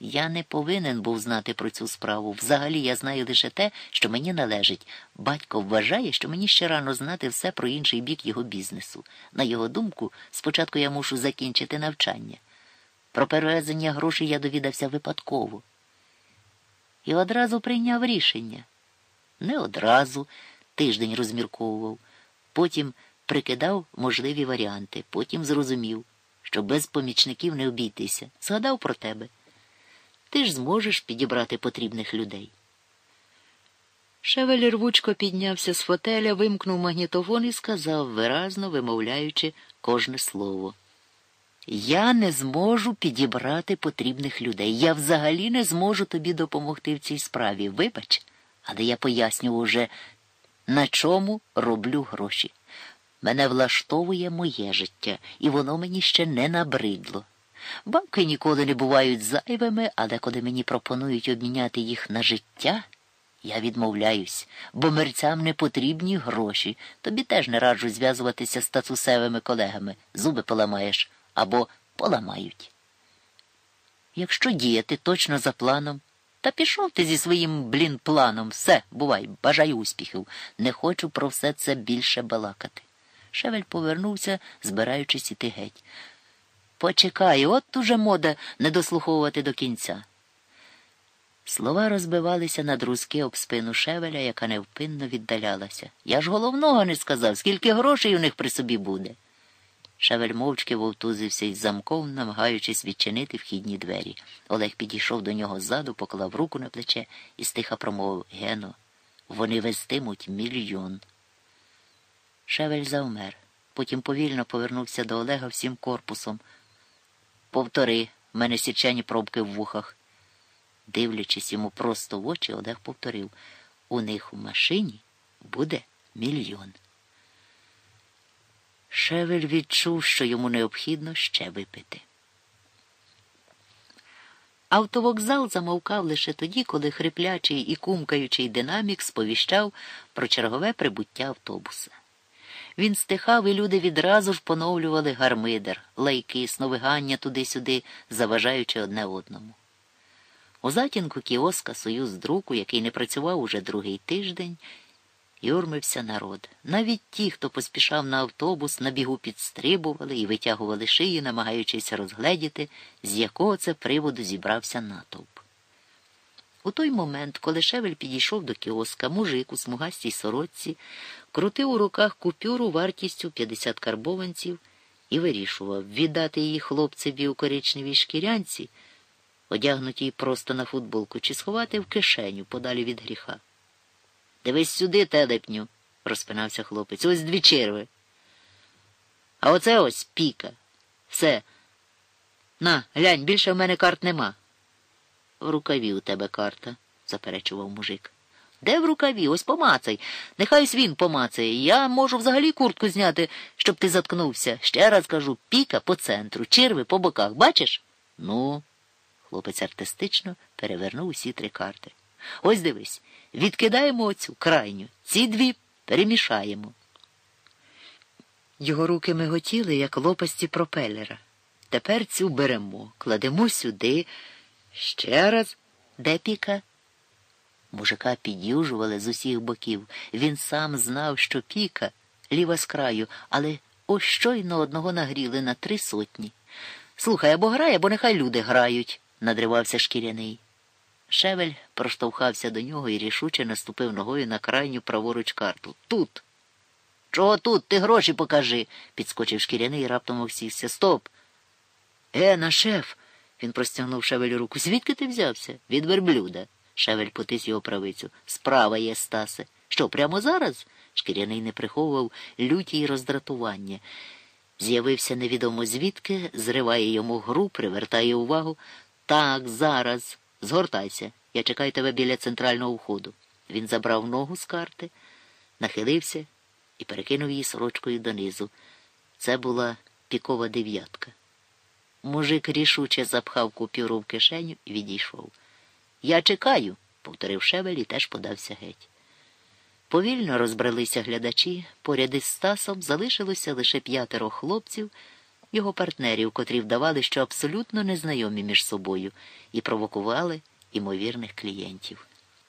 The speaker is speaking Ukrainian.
Я не повинен був знати про цю справу. Взагалі я знаю лише те, що мені належить. Батько вважає, що мені ще рано знати все про інший бік його бізнесу. На його думку, спочатку я мушу закінчити навчання. Про перевезення грошей я довідався випадково. І одразу прийняв рішення. Не одразу, тиждень розмірковував, потім прикидав можливі варіанти, потім зрозумів, що без помічників не обійтися. Згадав про тебе. Ти ж зможеш підібрати потрібних людей. Шевель рвучко піднявся з фотеля, вимкнув магнітофон і сказав, виразно вимовляючи кожне слово. Я не зможу підібрати потрібних людей. Я взагалі не зможу тобі допомогти в цій справі. Вибач, але я поясню уже, на чому роблю гроші. Мене влаштовує моє життя, і воно мені ще не набридло. Бабки ніколи не бувають зайвими, але коли мені пропонують обміняти їх на життя, я відмовляюсь, бо мерцям не потрібні гроші. Тобі теж не раджу зв'язуватися з тацусевими колегами. Зуби поламаєш або поламають. Якщо діяти точно за планом, та пішов ти зі своїм блін планом, все, бувай, бажаю успіхів. Не хочу про все це більше балакати. Шевель повернувся, збираючись іти геть. Почекай, от уже мода не дослуховувати до кінця. Слова розбивалися на друзки об спину шевеля, яка невпинно віддалялася. Я ж головного не сказав, скільки грошей у них при собі буде. Шевель мовчки вовтузився із замком, намагаючись відчинити вхідні двері. Олег підійшов до нього ззаду, поклав руку на плече і стиха промовив Гено, вони вестимуть мільйон. Шевель завмер. Потім повільно повернувся до Олега всім корпусом. Повтори, в мене січені пробки в вухах. Дивлячись йому просто в очі, Олег повторив у них у машині буде мільйон. Шевель відчув, що йому необхідно ще випити. Автовокзал замовкав лише тоді, коли хриплячий і кумкаючий динамік сповіщав про чергове прибуття автобуса. Він стихав, і люди відразу ж поновлювали гармидер, лайки, сновигання туди-сюди, заважаючи одне одному. У затінку кіоска Союз друку, який не працював уже другий тиждень, юрмився народ. Навіть ті, хто поспішав на автобус, на бігу підстрибували і витягували шиї, намагаючись розгледіти, з якого це приводу зібрався натовп. У той момент, коли Шевель підійшов до кіоска, мужик у смугастій сорочці, крутив у руках купюру вартістю 50 карбованців і вирішував віддати її хлопцеві у коричневій шкірянці, одягнутій просто на футболку, чи сховати в кишеню подалі від гріха. Дивись сюди, телепню, розпинався хлопець. Ось дві черви. А оце ось піка. Все. На, глянь, більше в мене карт нема. В рукаві у тебе карта, заперечував мужик. Де в рукаві? Ось помацай. Нехай свін помацає. Я можу взагалі куртку зняти, щоб ти заткнувся. Ще раз кажу, піка по центру, черви по боках. Бачиш? Ну, хлопець артистично перевернув усі три карти. Ось дивись, відкидаємо оцю крайню, ці дві перемішаємо. Його руки миготіли, як лопасті пропелера. Тепер цю беремо, кладемо сюди. Ще раз, де піка? Мужика підюжували з усіх боків. Він сам знав, що піка ліва з краю, але ось щойно одного нагріли на три сотні. Слухай, або грай, або нехай люди грають, надривався шкіряний. Шевель проштовхався до нього і рішуче наступив ногою на крайню праворуч карту. Тут. Чого тут? Ти гроші покажи, підскочив шкіряний і раптом овсівся. Стоп. Е, на шеф. Він простягнув Шевелю руку. Звідки ти взявся? Від верблюда. Шевель потис його правицю. Справа є, Стасе. Що, прямо зараз? Шкіряний не приховував люті й роздратування. З'явився невідомо звідки, зриває йому гру, привертає увагу. Так, зараз. Згортайся. Я чекаю тебе біля центрального входу. Він забрав ногу з карти, нахилився і перекинув її сорочкою донизу. Це була пікова дев'ятка. Мужик рішуче запхав купюру в кишеню і відійшов. Я чекаю, повторив Шевель і теж подався геть. Повільно розбралися глядачі, поряд із Стасом залишилося лише п'ятеро хлопців, його партнерів, котрі вдавали, що абсолютно незнайомі між собою, і провокували імовірних клієнтів.